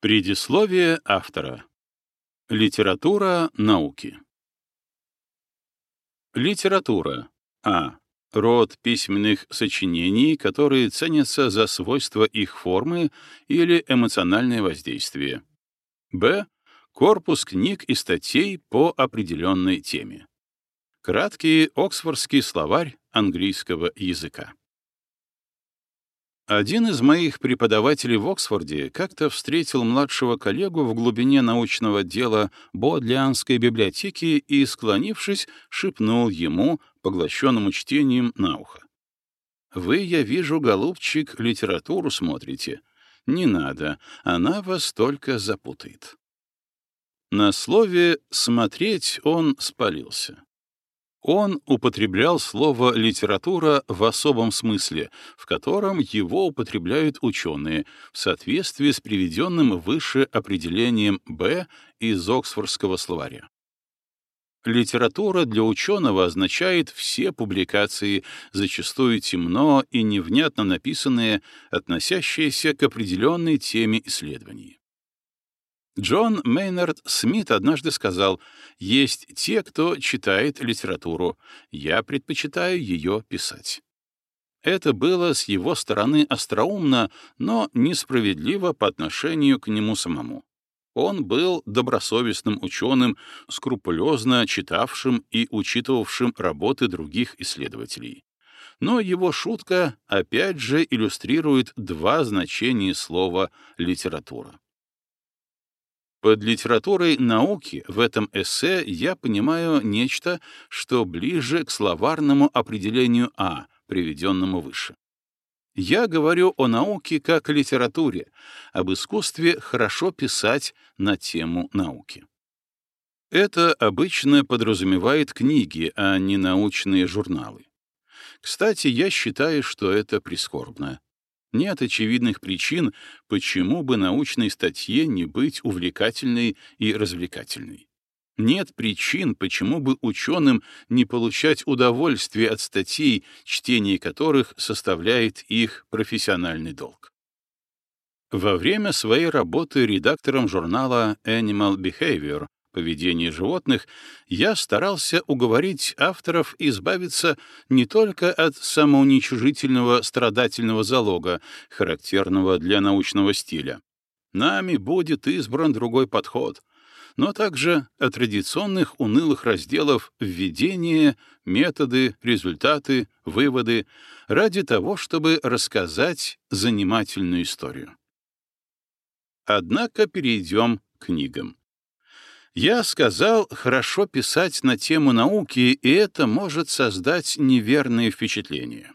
Предисловие автора. Литература науки. Литература. А. Род письменных сочинений, которые ценятся за свойства их формы или эмоциональное воздействие. Б. Корпус книг и статей по определенной теме. Краткий Оксфордский словарь английского языка. Один из моих преподавателей в Оксфорде как-то встретил младшего коллегу в глубине научного дела Бодлианской библиотеки и, склонившись, шепнул ему, поглощенному чтением, на ухо. «Вы, я вижу, голубчик, литературу смотрите. Не надо, она вас только запутает». На слове «смотреть» он спалился. Он употреблял слово «литература» в особом смысле, в котором его употребляют ученые, в соответствии с приведенным выше определением «Б» из Оксфордского словаря. Литература для ученого означает все публикации, зачастую темно и невнятно написанные, относящиеся к определенной теме исследований. Джон Мейнард Смит однажды сказал, «Есть те, кто читает литературу. Я предпочитаю ее писать». Это было с его стороны остроумно, но несправедливо по отношению к нему самому. Он был добросовестным ученым, скрупулезно читавшим и учитывавшим работы других исследователей. Но его шутка опять же иллюстрирует два значения слова «литература». Под литературой науки в этом эссе я понимаю нечто, что ближе к словарному определению А, приведенному выше. Я говорю о науке как литературе, об искусстве хорошо писать на тему науки. Это обычно подразумевает книги, а не научные журналы. Кстати, я считаю, что это прискорбно. Нет очевидных причин, почему бы научной статье не быть увлекательной и развлекательной. Нет причин, почему бы ученым не получать удовольствие от статей, чтение которых составляет их профессиональный долг. Во время своей работы редактором журнала Animal Behavior поведении животных, я старался уговорить авторов избавиться не только от самоуничижительного страдательного залога, характерного для научного стиля. Нами будет избран другой подход, но также от традиционных унылых разделов введения, методы, результаты, выводы, ради того, чтобы рассказать занимательную историю. Однако перейдем к книгам. Я сказал, хорошо писать на тему науки, и это может создать неверные впечатления.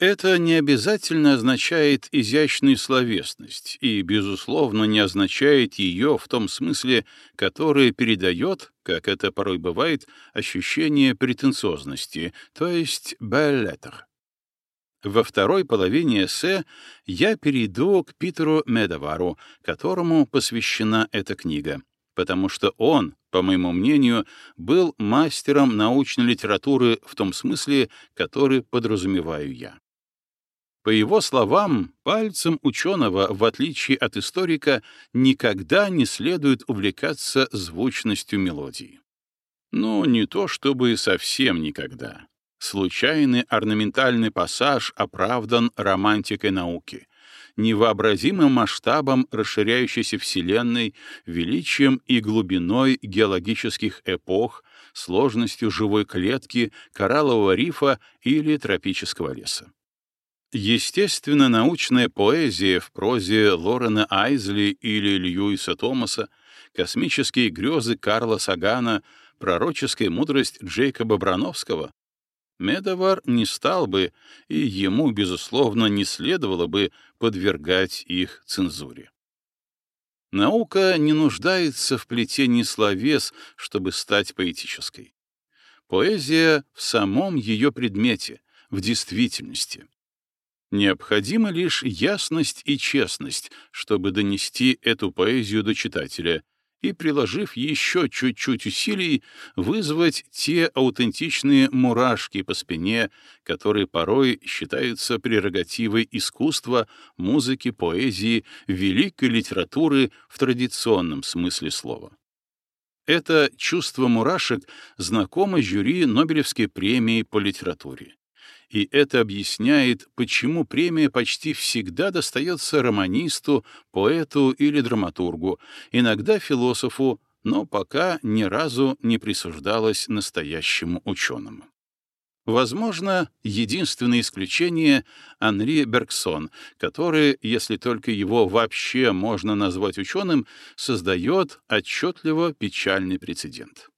Это не обязательно означает изящную словесность и, безусловно, не означает ее в том смысле, который передает, как это порой бывает, ощущение претенциозности, то есть «belle Во второй половине эссе я перейду к Питеру Медовару, которому посвящена эта книга потому что он, по моему мнению, был мастером научной литературы в том смысле, который подразумеваю я. По его словам, пальцем ученого, в отличие от историка, никогда не следует увлекаться звучностью мелодии. Ну, не то чтобы совсем никогда. Случайный орнаментальный пассаж оправдан романтикой науки — невообразимым масштабом расширяющейся Вселенной, величием и глубиной геологических эпох, сложностью живой клетки, кораллового рифа или тропического леса. Естественно, научная поэзия в прозе Лорена Айзли или Льюиса Томаса, космические грезы Карла Сагана, пророческая мудрость Джейкоба Брановского Медовар не стал бы, и ему, безусловно, не следовало бы подвергать их цензуре. Наука не нуждается в плетении словес, чтобы стать поэтической. Поэзия в самом ее предмете, в действительности. Необходима лишь ясность и честность, чтобы донести эту поэзию до читателя, и, приложив еще чуть-чуть усилий, вызвать те аутентичные мурашки по спине, которые порой считаются прерогативой искусства, музыки, поэзии, великой литературы в традиционном смысле слова. Это чувство мурашек знакомо жюри Нобелевской премии по литературе. И это объясняет, почему премия почти всегда достается романисту, поэту или драматургу, иногда философу, но пока ни разу не присуждалась настоящему ученому. Возможно, единственное исключение — Анри Бергсон, который, если только его вообще можно назвать ученым, создает отчетливо печальный прецедент.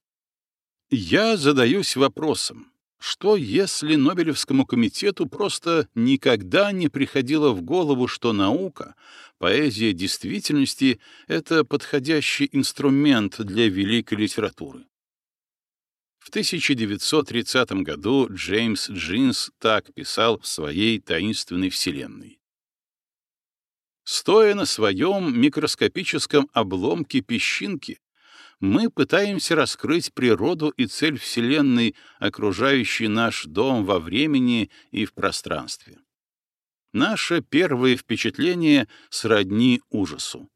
Я задаюсь вопросом, что если Нобелевскому комитету просто никогда не приходило в голову, что наука, поэзия действительности — это подходящий инструмент для великой литературы? В 1930 году Джеймс Джинс так писал в своей таинственной вселенной. Стоя на своем микроскопическом обломке песчинки, мы пытаемся раскрыть природу и цель Вселенной, окружающей наш дом во времени и в пространстве. Наше первое впечатление сродни ужасу.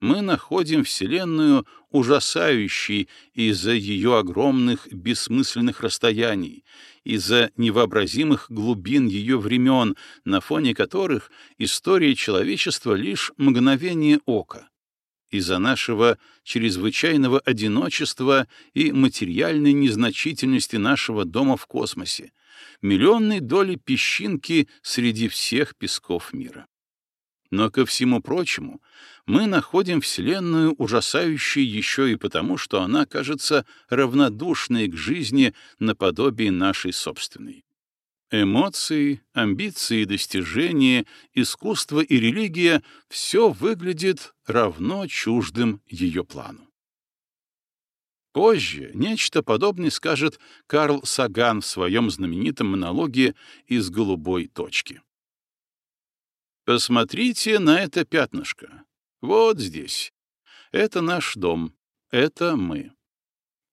Мы находим Вселенную ужасающей из-за ее огромных бессмысленных расстояний, из-за невообразимых глубин ее времен, на фоне которых история человечества лишь мгновение ока из-за нашего чрезвычайного одиночества и материальной незначительности нашего дома в космосе, миллионной доли песчинки среди всех песков мира. Но ко всему прочему, мы находим Вселенную ужасающей еще и потому, что она кажется равнодушной к жизни наподобие нашей собственной. Эмоции, амбиции, достижения, искусство и религия — все выглядит равно чуждым ее плану. Позже нечто подобное скажет Карл Саган в своем знаменитом монологе «Из голубой точки». Посмотрите на это пятнышко. Вот здесь. Это наш дом. Это мы.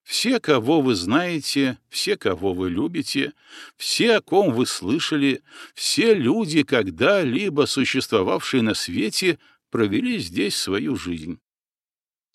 Все, кого вы знаете, все, кого вы любите, все, о ком вы слышали, все люди, когда-либо существовавшие на свете, провели здесь свою жизнь.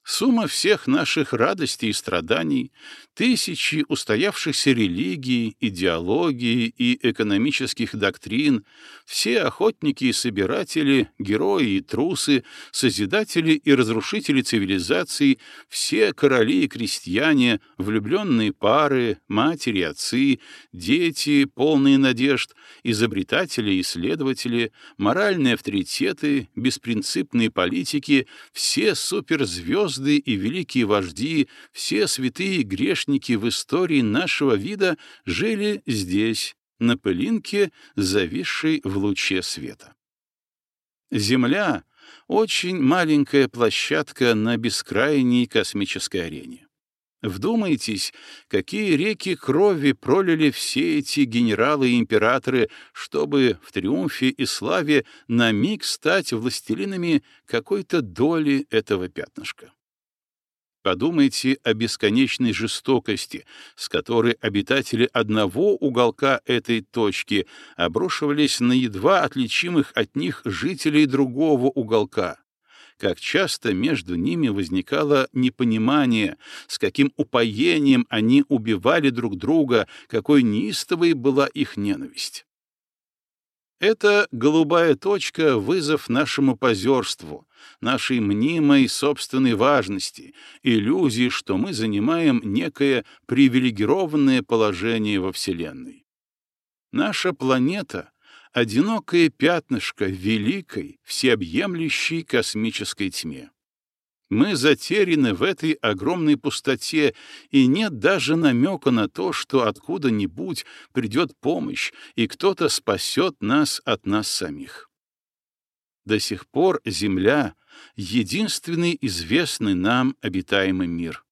Сумма всех наших радостей и страданий, тысячи устоявшихся религий, идеологий и экономических доктрин, все охотники и собиратели, герои и трусы, созидатели и разрушители цивилизаций, все короли и крестьяне, влюбленные пары, матери, отцы, дети, полные надежд, изобретатели и исследователи, моральные авторитеты, беспринципные политики, все суперзвезды, звезды и великие вожди, все святые грешники в истории нашего вида жили здесь, на пылинке, зависшей в луче света. Земля — очень маленькая площадка на бескрайней космической арене. Вдумайтесь, какие реки крови пролили все эти генералы и императоры, чтобы в триумфе и славе на миг стать властелинами какой-то доли этого пятнышка. Подумайте о бесконечной жестокости, с которой обитатели одного уголка этой точки обрушивались на едва отличимых от них жителей другого уголка. Как часто между ними возникало непонимание, с каким упоением они убивали друг друга, какой неистовой была их ненависть. Это голубая точка — вызов нашему позерству, нашей мнимой собственной важности, иллюзии, что мы занимаем некое привилегированное положение во Вселенной. Наша планета — одинокое пятнышко великой, всеобъемлющей космической тьме. Мы затеряны в этой огромной пустоте, и нет даже намека на то, что откуда-нибудь придет помощь, и кто-то спасет нас от нас самих. До сих пор Земля — единственный известный нам обитаемый мир.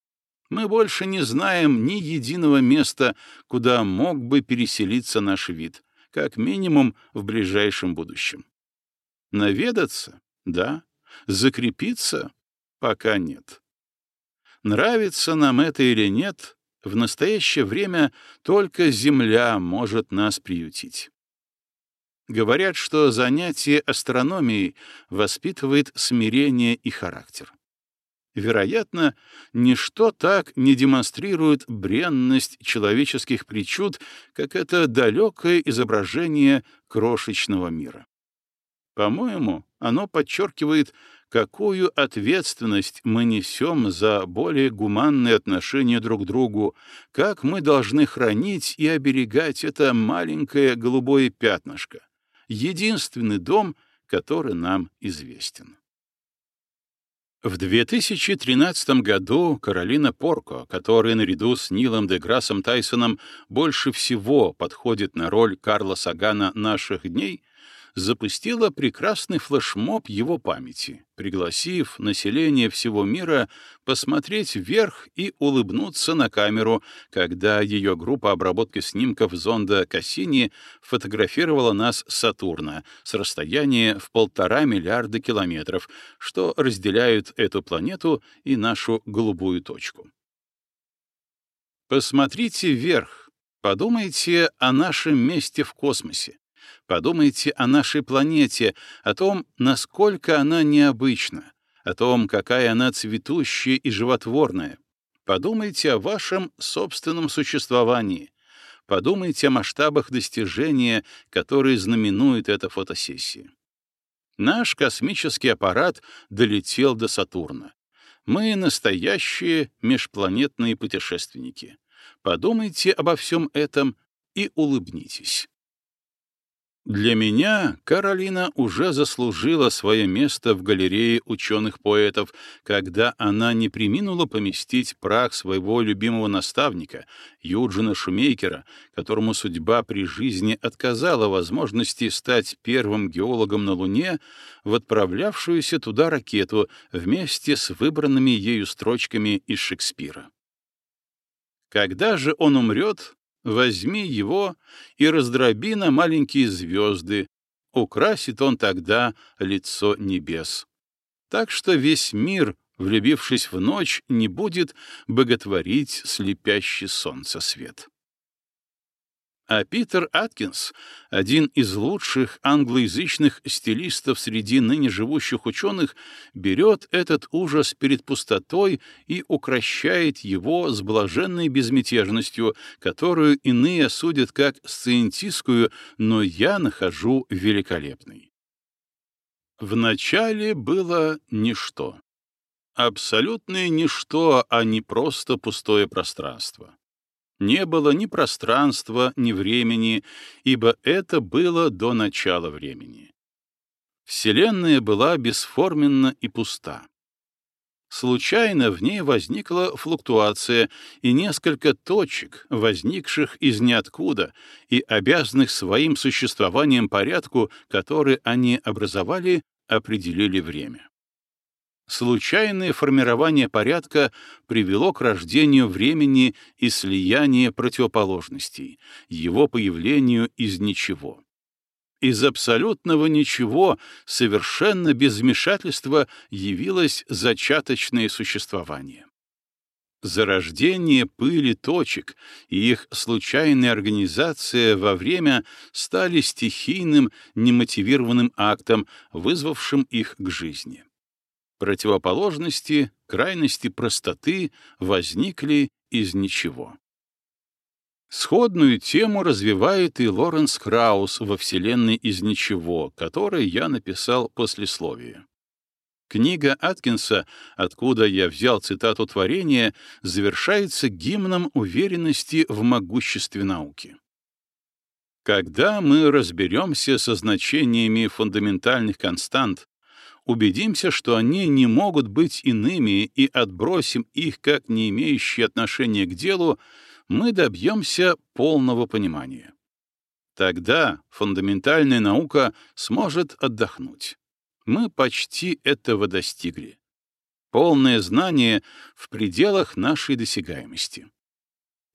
Мы больше не знаем ни единого места, куда мог бы переселиться наш вид, как минимум в ближайшем будущем. Наведаться? Да. Закрепиться? Пока нет. Нравится нам это или нет, в настоящее время только Земля может нас приютить. Говорят, что занятие астрономией воспитывает смирение и характер. Вероятно, ничто так не демонстрирует бренность человеческих причуд, как это далекое изображение крошечного мира. По-моему, оно подчеркивает, какую ответственность мы несем за более гуманные отношения друг к другу, как мы должны хранить и оберегать это маленькое голубое пятнышко, единственный дом, который нам известен. В 2013 году Каролина Порко, которая наряду с Нилом Деграссом Тайсоном больше всего подходит на роль Карла Сагана наших дней, запустила прекрасный флешмоб его памяти, пригласив население всего мира посмотреть вверх и улыбнуться на камеру, когда ее группа обработки снимков зонда Кассини фотографировала нас с Сатурна с расстояния в полтора миллиарда километров, что разделяют эту планету и нашу голубую точку. Посмотрите вверх, подумайте о нашем месте в космосе. Подумайте о нашей планете, о том, насколько она необычна, о том, какая она цветущая и животворная. Подумайте о вашем собственном существовании. Подумайте о масштабах достижения, которые знаменует эта фотосессия. Наш космический аппарат долетел до Сатурна. Мы настоящие межпланетные путешественники. Подумайте обо всем этом и улыбнитесь. Для меня Каролина уже заслужила свое место в галерее ученых-поэтов, когда она не приминула поместить прах своего любимого наставника, Юджина Шумейкера, которому судьба при жизни отказала возможности стать первым геологом на Луне, в отправлявшуюся туда ракету вместе с выбранными ею строчками из Шекспира. Когда же он умрет, Возьми его и раздроби на маленькие звезды, украсит он тогда лицо небес. Так что весь мир, влюбившись в ночь, не будет боготворить слепящий солнце свет. А Питер Аткинс, один из лучших англоязычных стилистов среди ныне живущих ученых, берет этот ужас перед пустотой и укращает его с блаженной безмятежностью, которую иные судят как сциентистскую, но я нахожу великолепной. Вначале было ничто. Абсолютное ничто, а не просто пустое пространство не было ни пространства, ни времени, ибо это было до начала времени. Вселенная была бесформенна и пуста. Случайно в ней возникла флуктуация и несколько точек, возникших из ниоткуда и обязанных своим существованием порядку, который они образовали, определили время. Случайное формирование порядка привело к рождению времени и слиянию противоположностей, его появлению из ничего. Из абсолютного ничего, совершенно без вмешательства, явилось зачаточное существование. Зарождение пыли точек и их случайная организация во время стали стихийным, немотивированным актом, вызвавшим их к жизни. Противоположности, крайности простоты возникли из ничего. Сходную тему развивает и Лоренс Краус во «Вселенной из ничего», которой я написал послесловие. Книга Аткинса «Откуда я взял цитату творения» завершается гимном уверенности в могуществе науки. Когда мы разберемся со значениями фундаментальных констант, убедимся, что они не могут быть иными и отбросим их как не имеющие отношения к делу, мы добьемся полного понимания. Тогда фундаментальная наука сможет отдохнуть. Мы почти этого достигли. Полное знание в пределах нашей досягаемости.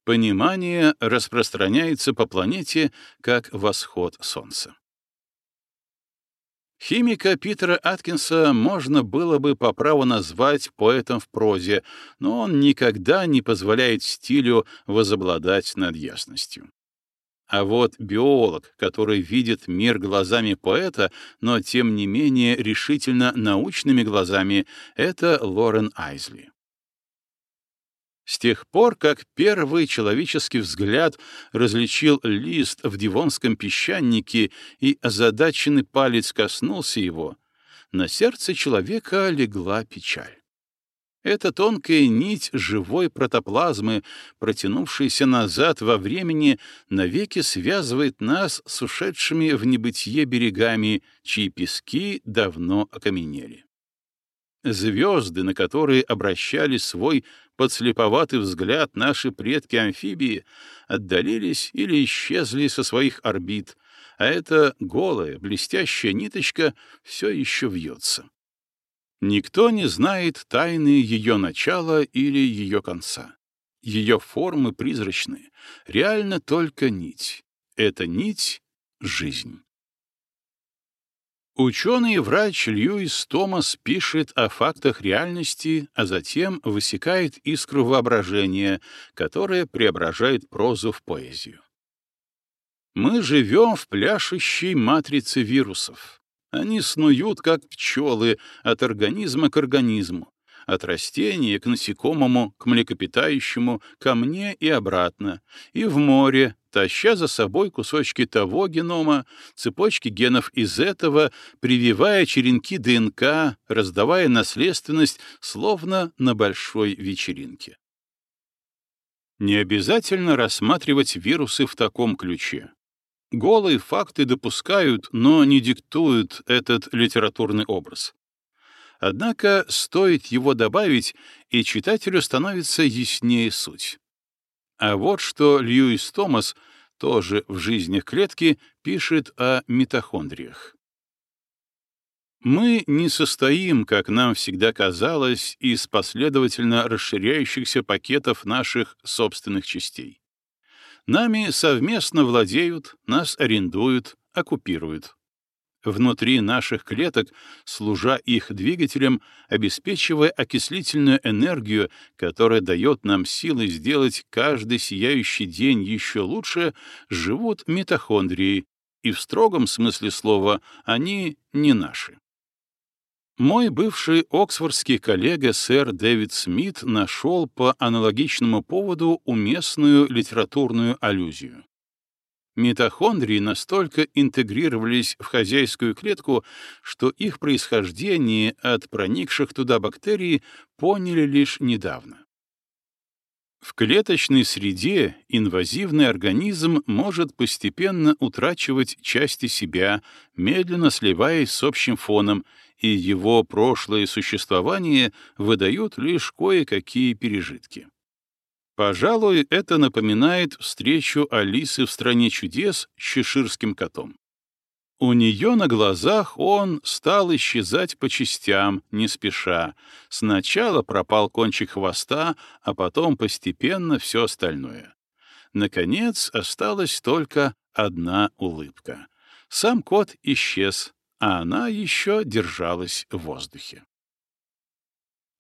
Понимание распространяется по планете, как восход Солнца. Химика Питера Аткинса можно было бы по праву назвать поэтом в прозе, но он никогда не позволяет стилю возобладать над ясностью. А вот биолог, который видит мир глазами поэта, но тем не менее решительно научными глазами, это Лорен Айзли. С тех пор, как первый человеческий взгляд различил лист в дивонском песчанике и озадаченный палец коснулся его, на сердце человека легла печаль. Эта тонкая нить живой протоплазмы, протянувшаяся назад во времени, навеки связывает нас с ушедшими в небытие берегами, чьи пески давно окаменели. Звезды, на которые обращали свой подслеповатый взгляд наши предки-амфибии, отдалились или исчезли со своих орбит, а эта голая, блестящая ниточка все еще вьется. Никто не знает тайны ее начала или ее конца. Ее формы призрачные, реально только нить. Эта нить — жизнь. Ученый и врач Льюис Томас пишет о фактах реальности, а затем высекает искру воображения, которая преображает прозу в поэзию. Мы живем в пляшущей матрице вирусов. Они снуют, как пчелы, от организма к организму, от растения к насекомому, к млекопитающему, ко мне и обратно, и в море, таща за собой кусочки того генома, цепочки генов из этого, прививая черенки ДНК, раздавая наследственность, словно на большой вечеринке. Не обязательно рассматривать вирусы в таком ключе. Голые факты допускают, но не диктуют этот литературный образ. Однако стоит его добавить, и читателю становится яснее суть. А вот что Льюис Томас, тоже в «Жизнях клетки», пишет о митохондриях. Мы не состоим, как нам всегда казалось, из последовательно расширяющихся пакетов наших собственных частей. Нами совместно владеют, нас арендуют, оккупируют внутри наших клеток, служа их двигателем, обеспечивая окислительную энергию, которая дает нам силы сделать каждый сияющий день еще лучше, живут митохондрии, и в строгом смысле слова они не наши. Мой бывший оксфордский коллега сэр Дэвид Смит нашел по аналогичному поводу уместную литературную аллюзию. Митохондрии настолько интегрировались в хозяйскую клетку, что их происхождение от проникших туда бактерий поняли лишь недавно. В клеточной среде инвазивный организм может постепенно утрачивать части себя, медленно сливаясь с общим фоном, и его прошлое существование выдают лишь кое-какие пережитки. Пожалуй, это напоминает встречу Алисы в «Стране чудес» с чеширским котом. У нее на глазах он стал исчезать по частям, не спеша. Сначала пропал кончик хвоста, а потом постепенно все остальное. Наконец, осталась только одна улыбка. Сам кот исчез, а она еще держалась в воздухе.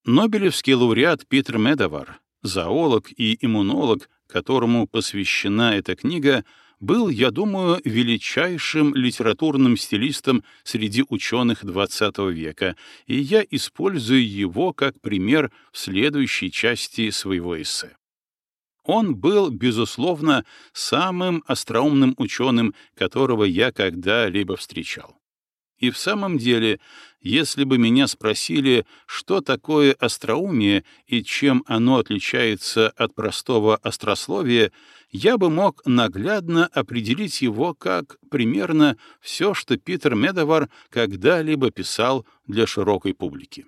Нобелевский лауреат Питер Медовар зоолог и иммунолог, которому посвящена эта книга, был, я думаю, величайшим литературным стилистом среди ученых XX века, и я использую его как пример в следующей части своего эссе. Он был, безусловно, самым остроумным ученым, которого я когда-либо встречал. И в самом деле, если бы меня спросили, что такое остроумие и чем оно отличается от простого острословия, я бы мог наглядно определить его как примерно все, что Питер Медовар когда-либо писал для широкой публики.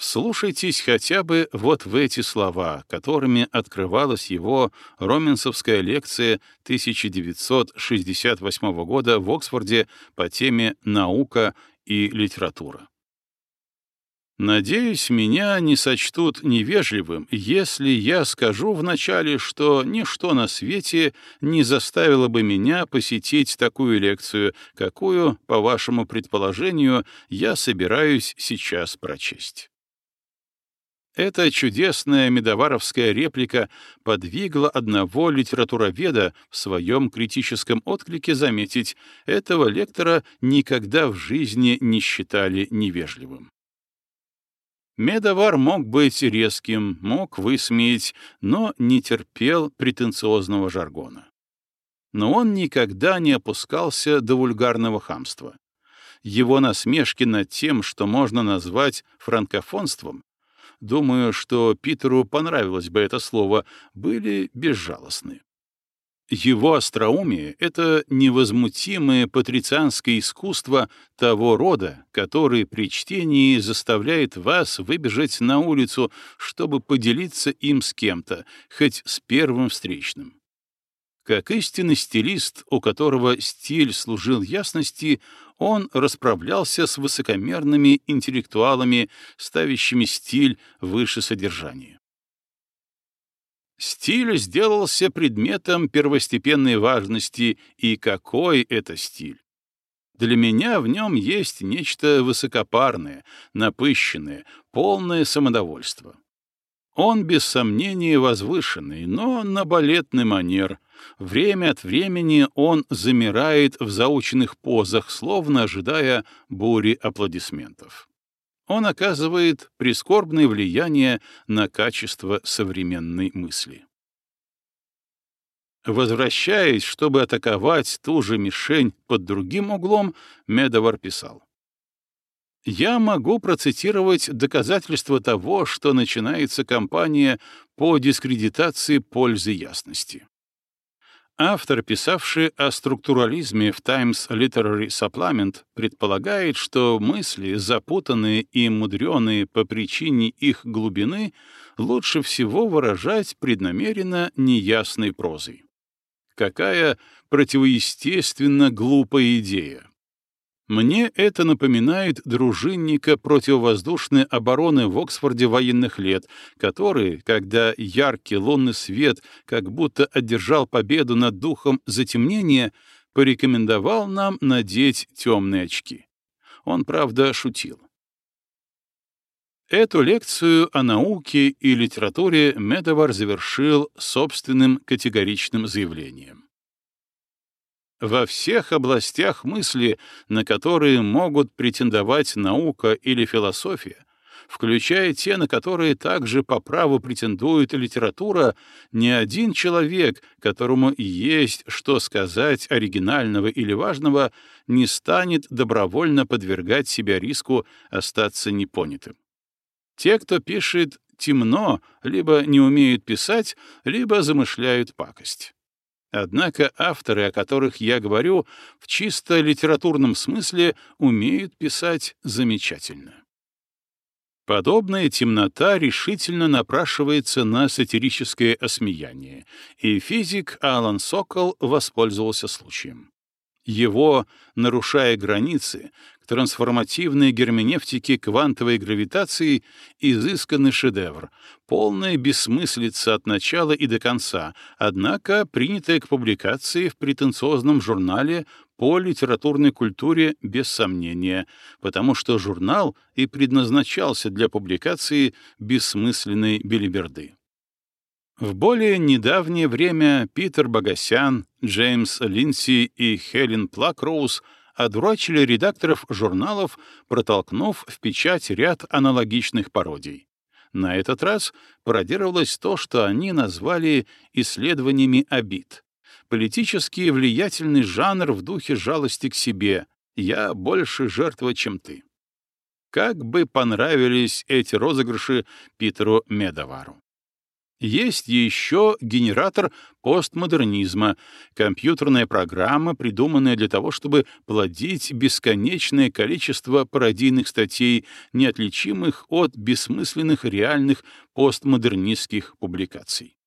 Вслушайтесь хотя бы вот в эти слова, которыми открывалась его роменсовская лекция 1968 года в Оксфорде по теме «Наука и литература». Надеюсь, меня не сочтут невежливым, если я скажу вначале, что ничто на свете не заставило бы меня посетить такую лекцию, какую, по вашему предположению, я собираюсь сейчас прочесть. Эта чудесная медоваровская реплика подвигла одного литературоведа в своем критическом отклике заметить, этого лектора никогда в жизни не считали невежливым. Медовар мог быть резким, мог высмеять, но не терпел претенциозного жаргона. Но он никогда не опускался до вульгарного хамства. Его насмешки над тем, что можно назвать франкофонством, думаю, что Питеру понравилось бы это слово, были безжалостны. Его остроумие — это невозмутимое патрицианское искусство того рода, который при чтении заставляет вас выбежать на улицу, чтобы поделиться им с кем-то, хоть с первым встречным. Как истинный стилист, у которого стиль служил ясности, он расправлялся с высокомерными интеллектуалами, ставящими стиль выше содержания. Стиль сделался предметом первостепенной важности, и какой это стиль? Для меня в нем есть нечто высокопарное, напыщенное, полное самодовольство. Он, без сомнения, возвышенный, но на балетный манер. Время от времени он замирает в заученных позах, словно ожидая бури аплодисментов он оказывает прискорбное влияние на качество современной мысли. Возвращаясь, чтобы атаковать ту же мишень под другим углом, Медовар писал. «Я могу процитировать доказательства того, что начинается кампания по дискредитации пользы ясности. Автор, писавший о структурализме в Times Literary Supplement, предполагает, что мысли, запутанные и мудреные по причине их глубины, лучше всего выражать преднамеренно неясной прозой. Какая противоестественно глупая идея! Мне это напоминает дружинника противовоздушной обороны в Оксфорде военных лет, который, когда яркий лунный свет как будто одержал победу над духом затемнения, порекомендовал нам надеть темные очки. Он, правда, шутил. Эту лекцию о науке и литературе Медовар завершил собственным категоричным заявлением. Во всех областях мысли, на которые могут претендовать наука или философия, включая те, на которые также по праву претендует литература, ни один человек, которому есть что сказать оригинального или важного, не станет добровольно подвергать себя риску остаться непонятым. Те, кто пишет темно, либо не умеют писать, либо замышляют пакость. Однако авторы, о которых я говорю, в чисто литературном смысле умеют писать замечательно. Подобная темнота решительно напрашивается на сатирическое осмеяние, и физик Алан Сокол воспользовался случаем. Его, нарушая границы, трансформативной герменевтики квантовой гравитации изысканный шедевр, полная бессмыслица от начала и до конца, однако принятая к публикации в претенциозном журнале по литературной культуре без сомнения, потому что журнал и предназначался для публикации бессмысленной белиберды. В более недавнее время Питер Богосян, Джеймс Линси и Хелен Плакроуз — одурачили редакторов журналов, протолкнув в печать ряд аналогичных пародий. На этот раз пародировалось то, что они назвали исследованиями обид. Политически влиятельный жанр в духе жалости к себе. Я больше жертва, чем ты. Как бы понравились эти розыгрыши Питеру Медовару. Есть еще генератор постмодернизма, компьютерная программа, придуманная для того, чтобы плодить бесконечное количество пародийных статей, неотличимых от бессмысленных реальных постмодернистских публикаций.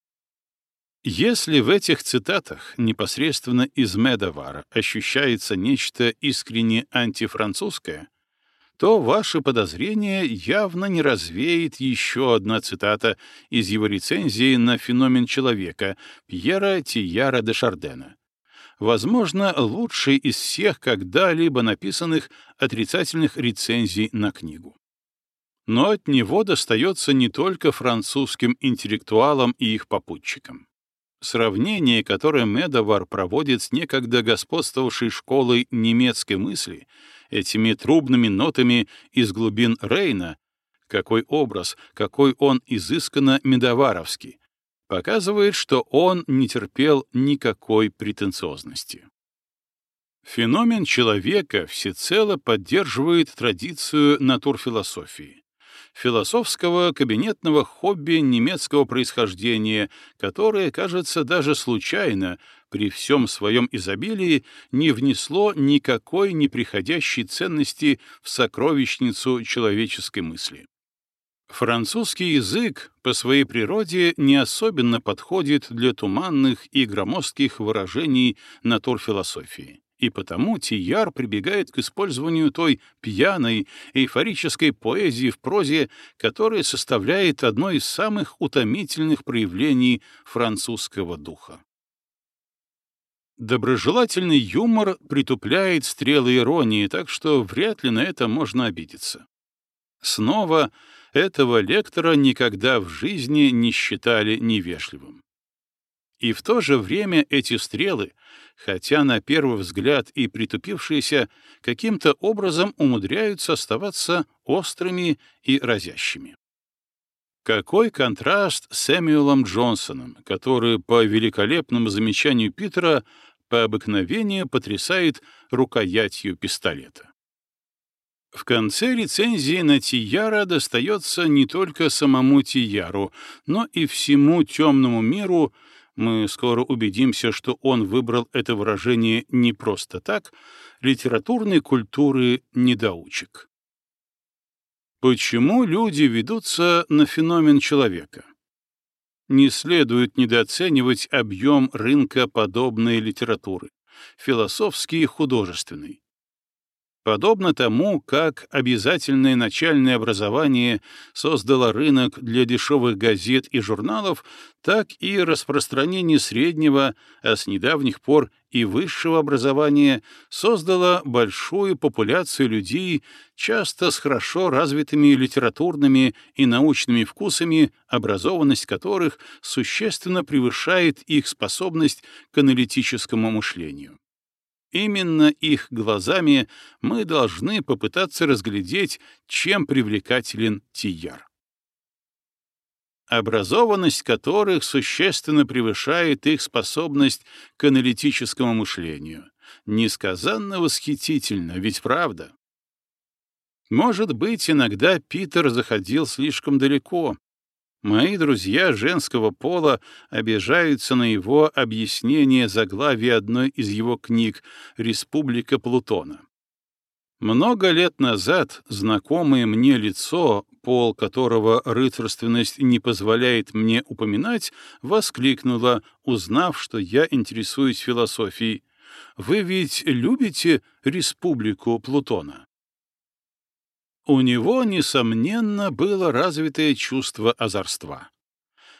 Если в этих цитатах непосредственно из Медовара ощущается нечто искренне антифранцузское, то ваши подозрения явно не развеет еще одна цитата из его рецензии на феномен человека Пьера Тияра де Шардена. Возможно, лучший из всех когда-либо написанных отрицательных рецензий на книгу. Но от него достается не только французским интеллектуалам и их попутчикам. Сравнение, которое Медовар проводит с некогда господствовавшей школой немецкой мысли, этими трубными нотами из глубин Рейна, какой образ, какой он изысканно медоваровский, показывает, что он не терпел никакой претенциозности. Феномен человека всецело поддерживает традицию натурфилософии. Философского кабинетного хобби немецкого происхождения, которое, кажется, даже случайно, при всем своем изобилии, не внесло никакой неприходящей ценности в сокровищницу человеческой мысли. Французский язык по своей природе не особенно подходит для туманных и громоздких выражений натурфилософии и потому Тияр прибегает к использованию той пьяной, эйфорической поэзии в прозе, которая составляет одно из самых утомительных проявлений французского духа. Доброжелательный юмор притупляет стрелы иронии, так что вряд ли на это можно обидеться. Снова этого лектора никогда в жизни не считали невежливым. И в то же время эти стрелы, хотя на первый взгляд и притупившиеся, каким-то образом умудряются оставаться острыми и разящими. Какой контраст с Сэмюэлом Джонсоном, который, по великолепному замечанию Питера, по обыкновению потрясает рукоятью пистолета. В конце рецензии на Тияра достается не только самому Тияру, но и всему темному миру, мы скоро убедимся, что он выбрал это выражение не просто так, литературной культуры недоучек. Почему люди ведутся на феномен человека? Не следует недооценивать объем рынка подобной литературы, философский и художественный. Подобно тому, как обязательное начальное образование создало рынок для дешевых газет и журналов, так и распространение среднего, а с недавних пор и высшего образования создало большую популяцию людей, часто с хорошо развитыми литературными и научными вкусами, образованность которых существенно превышает их способность к аналитическому мышлению. Именно их глазами мы должны попытаться разглядеть, чем привлекателен Тияр. Образованность которых существенно превышает их способность к аналитическому мышлению. Несказанно восхитительно, ведь правда? Может быть, иногда Питер заходил слишком далеко, Мои друзья женского пола обижаются на его объяснение заглавия одной из его книг «Республика Плутона». Много лет назад знакомое мне лицо, пол которого рыцарственность не позволяет мне упоминать, воскликнуло, узнав, что я интересуюсь философией. «Вы ведь любите республику Плутона?» У него, несомненно, было развитое чувство озорства.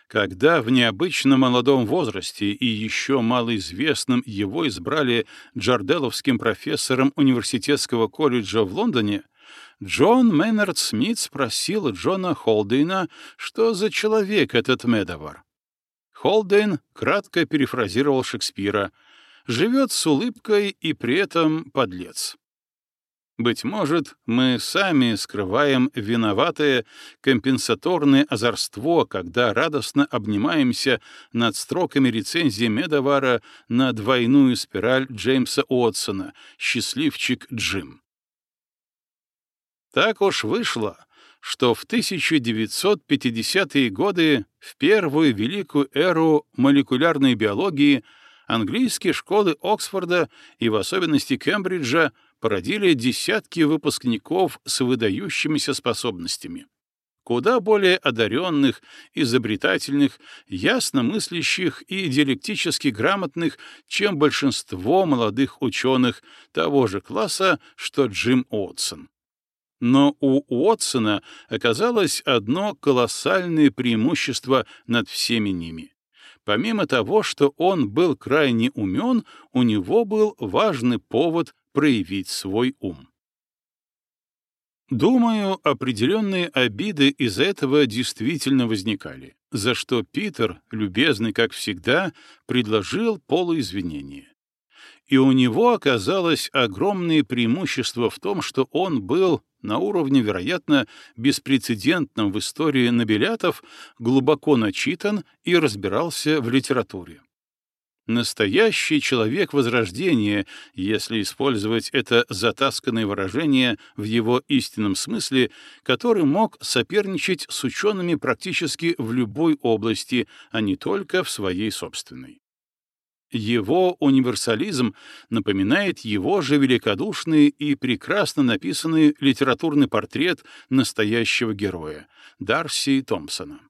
Когда в необычно молодом возрасте и еще малоизвестным его избрали джарделовским профессором университетского колледжа в Лондоне, Джон Мейнард Смит спросил Джона Холдейна, что за человек этот Медовар. Холдейн кратко перефразировал Шекспира «живет с улыбкой и при этом подлец». Быть может, мы сами скрываем виноватое компенсаторное озорство, когда радостно обнимаемся над строками рецензии Медовара на двойную спираль Джеймса Уотсона «Счастливчик Джим». Так уж вышло, что в 1950-е годы, в первую великую эру молекулярной биологии, английские школы Оксфорда и в особенности Кембриджа породили десятки выпускников с выдающимися способностями, куда более одаренных, изобретательных, ясно мыслящих и диалектически грамотных, чем большинство молодых ученых того же класса, что Джим Уотсон. Но у Уотсона оказалось одно колоссальное преимущество над всеми ними. Помимо того, что он был крайне умен, у него был важный повод проявить свой ум. Думаю, определенные обиды из этого действительно возникали, за что Питер, любезный как всегда, предложил полуизвинение и у него оказалось огромное преимущество в том, что он был на уровне, вероятно, беспрецедентном в истории нобелятов, глубоко начитан и разбирался в литературе. Настоящий человек Возрождения, если использовать это затасканное выражение в его истинном смысле, который мог соперничать с учеными практически в любой области, а не только в своей собственной. Его универсализм напоминает его же великодушный и прекрасно написанный литературный портрет настоящего героя — Дарси Томпсона.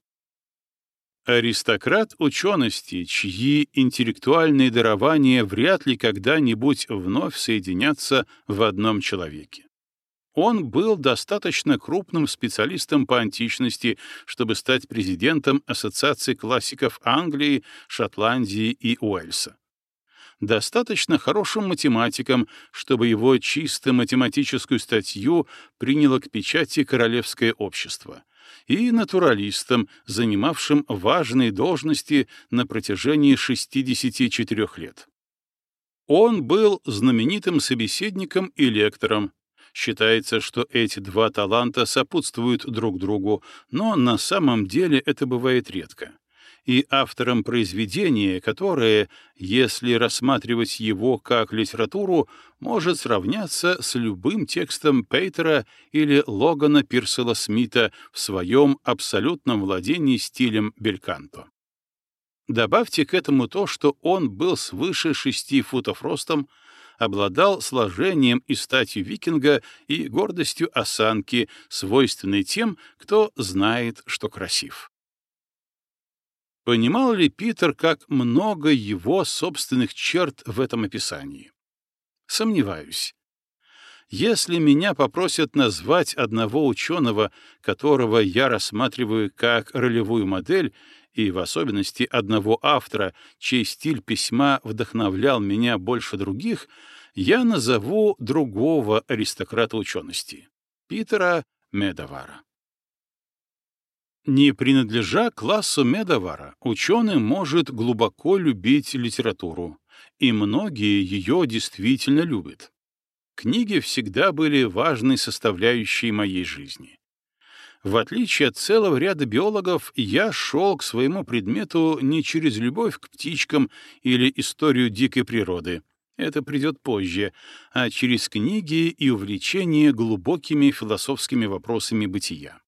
Аристократ учености, чьи интеллектуальные дарования вряд ли когда-нибудь вновь соединятся в одном человеке. Он был достаточно крупным специалистом по античности, чтобы стать президентом Ассоциации классиков Англии, Шотландии и Уэльса. Достаточно хорошим математиком, чтобы его чисто математическую статью приняло к печати Королевское общество, и натуралистом, занимавшим важные должности на протяжении 64 лет. Он был знаменитым собеседником и лектором, Считается, что эти два таланта сопутствуют друг другу, но на самом деле это бывает редко. И автором произведения, которое, если рассматривать его как литературу, может сравняться с любым текстом Пейтера или Логана Пирсела Смита в своем абсолютном владении стилем бельканто. Добавьте к этому то, что он был свыше шести футов ростом, обладал сложением и статью викинга и гордостью осанки, свойственной тем, кто знает, что красив. Понимал ли Питер, как много его собственных черт в этом описании? Сомневаюсь. Если меня попросят назвать одного ученого, которого я рассматриваю как ролевую модель, и в особенности одного автора, чей стиль письма вдохновлял меня больше других, я назову другого аристократа учености — Питера Медовара. Не принадлежа классу Медовара, ученый может глубоко любить литературу, и многие ее действительно любят. Книги всегда были важной составляющей моей жизни. В отличие от целого ряда биологов, я шел к своему предмету не через любовь к птичкам или историю дикой природы. Это придет позже, а через книги и увлечение глубокими философскими вопросами бытия.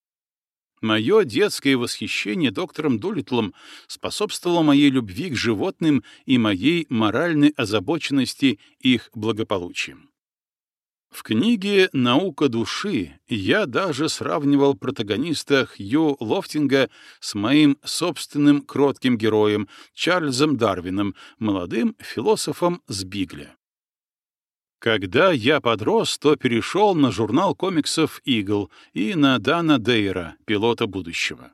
Мое детское восхищение доктором Долитлом способствовало моей любви к животным и моей моральной озабоченности их благополучием. В книге «Наука души» я даже сравнивал протагониста Хью Лофтинга с моим собственным кротким героем Чарльзом Дарвином, молодым философом с Бигля. Когда я подрос, то перешел на журнал комиксов «Игл» и на Дана Дейра, пилота будущего.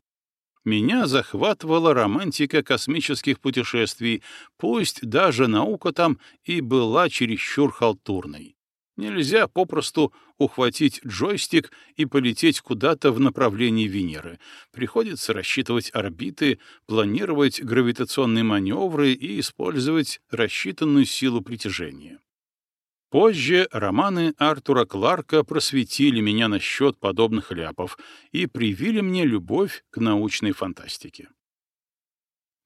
Меня захватывала романтика космических путешествий, пусть даже наука там и была чересчур халтурной. Нельзя попросту ухватить джойстик и полететь куда-то в направлении Венеры. Приходится рассчитывать орбиты, планировать гравитационные маневры и использовать рассчитанную силу притяжения. Позже романы Артура Кларка просветили меня насчет подобных ляпов и привили мне любовь к научной фантастике.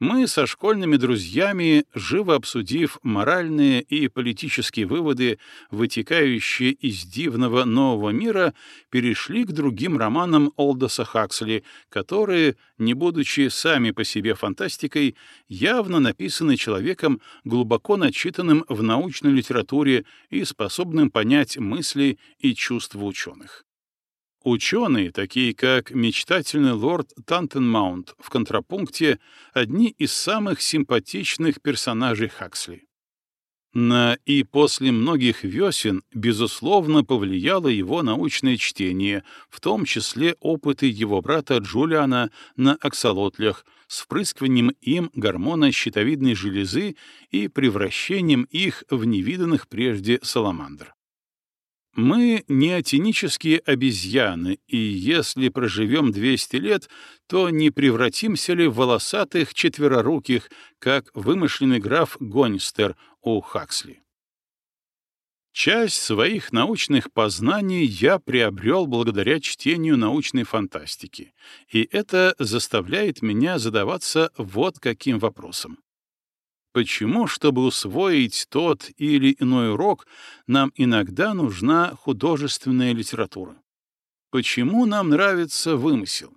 Мы со школьными друзьями, живо обсудив моральные и политические выводы, вытекающие из дивного нового мира, перешли к другим романам Олдоса Хаксли, которые, не будучи сами по себе фантастикой, явно написаны человеком, глубоко начитанным в научной литературе и способным понять мысли и чувства ученых. Ученые, такие как мечтательный лорд Тантенмаунт в контрапункте, одни из самых симпатичных персонажей Хаксли. На и после многих весен, безусловно, повлияло его научное чтение, в том числе опыты его брата Джулиана на аксолотлях с впрыскиванием им гормона щитовидной железы и превращением их в невиданных прежде саламандр. Мы не атенические обезьяны, и если проживем 200 лет, то не превратимся ли в волосатых четвероруких, как вымышленный граф Гонистер у Хаксли. Часть своих научных познаний я приобрел благодаря чтению научной фантастики, и это заставляет меня задаваться вот каким вопросом. Почему, чтобы усвоить тот или иной урок, нам иногда нужна художественная литература? Почему нам нравится вымысел?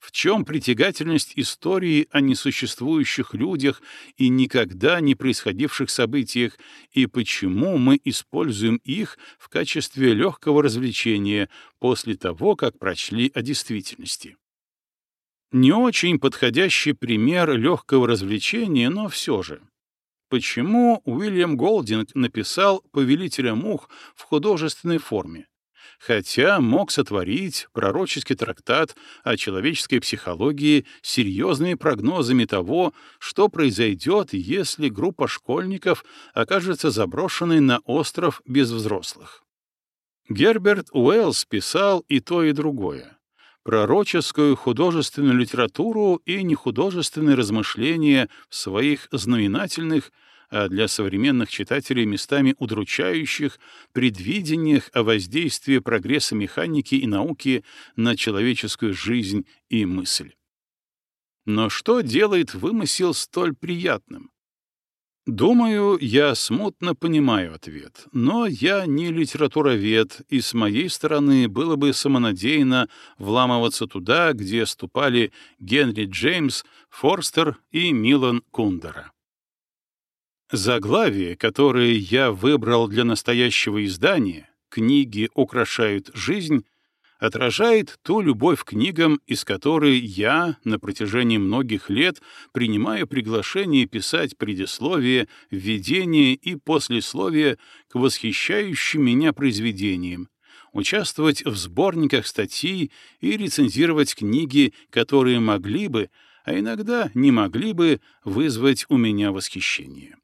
В чем притягательность истории о несуществующих людях и никогда не происходивших событиях, и почему мы используем их в качестве легкого развлечения после того, как прочли о действительности? Не очень подходящий пример легкого развлечения, но все же. Почему Уильям Голдинг написал «Повелителя мух» в художественной форме, хотя мог сотворить пророческий трактат о человеческой психологии серьезными прогнозами того, что произойдет, если группа школьников окажется заброшенной на остров без взрослых? Герберт Уэллс писал и то, и другое пророческую художественную литературу и нехудожественные размышления в своих знаменательных, а для современных читателей местами удручающих, предвидениях о воздействии прогресса механики и науки на человеческую жизнь и мысль. Но что делает вымысел столь приятным? Думаю, я смутно понимаю ответ, но я не литературовед, и с моей стороны было бы самонадеянно вламываться туда, где ступали Генри Джеймс, Форстер и Милан Кундера. Заглавие, которое я выбрал для настоящего издания, «Книги украшают жизнь», отражает ту любовь к книгам, из которой я на протяжении многих лет принимаю приглашение писать предисловие, введение и послесловие к восхищающим меня произведениям, участвовать в сборниках статей и рецензировать книги, которые могли бы, а иногда не могли бы вызвать у меня восхищение.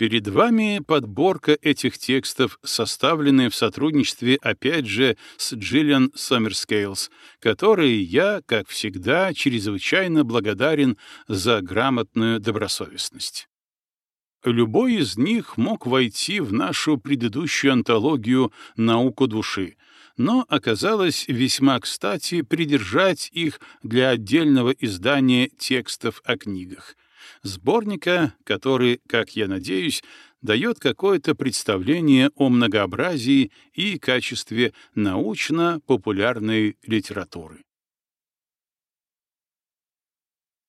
Перед вами подборка этих текстов, составленная в сотрудничестве, опять же, с Джиллиан Сомерскейлс, которой я, как всегда, чрезвычайно благодарен за грамотную добросовестность. Любой из них мог войти в нашу предыдущую антологию «Науку души», но оказалось весьма кстати придержать их для отдельного издания текстов о книгах — сборника, который, как я надеюсь, дает какое-то представление о многообразии и качестве научно-популярной литературы.